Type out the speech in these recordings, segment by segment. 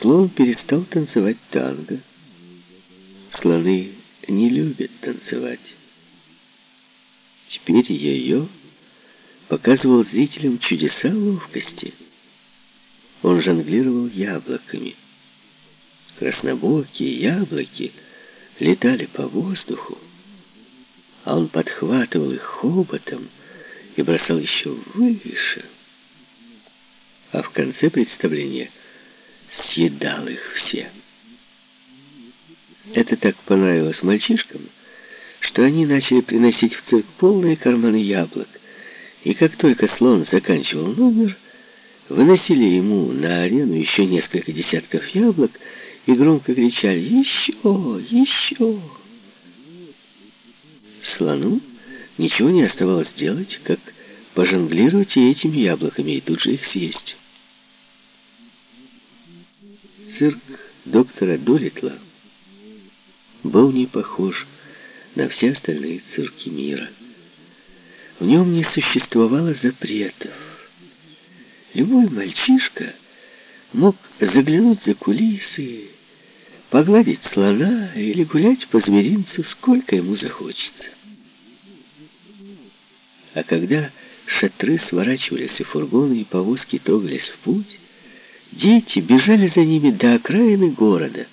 слон перестал танцевать танго. Слоны не любят танцевать. Теперь ее показывал зрителям чудеса ловкости. Он жонглировал яблоками. Краснобокие яблоки летали по воздуху, а он подхватывал их хоботом и бросал еще выше. А в конце представления съедал их все. Это так понравилось мальчишкам, что они начали приносить в цирк полные карманы яблок. И как только слон заканчивал номер, выносили ему на арену еще несколько десятков яблок и громко кричали «Еще! Еще!». Слону ничего не оставалось делать, как пожонглировать и этими яблоками, и тут же их съесть. Цирк доктора Долитла был не похож на все остальные цирки мира. В нем не существовало запретов. Любой мальчишка мог заглянуть за кулисы, погладить слона или гулять по зверинцу, сколько ему захочется. А когда шатры сворачивались и фургоны и повозки трогались в путь, дети бежали за ними до окраины города.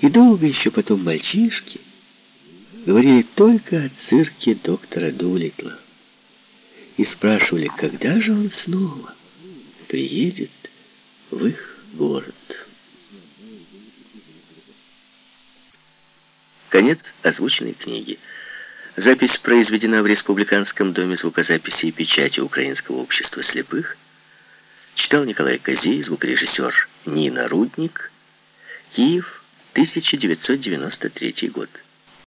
И долго еще потом мальчишки говорили только о цирке доктора Дулитла и спрашивали, когда же он снова приедет в их город. Конец озвученной книги. Запись произведена в Республиканском доме звукозаписи и печати Украинского общества слепых. Читал Николай Козей, звукорежиссер Нина Рудник. Киев, 1993 год.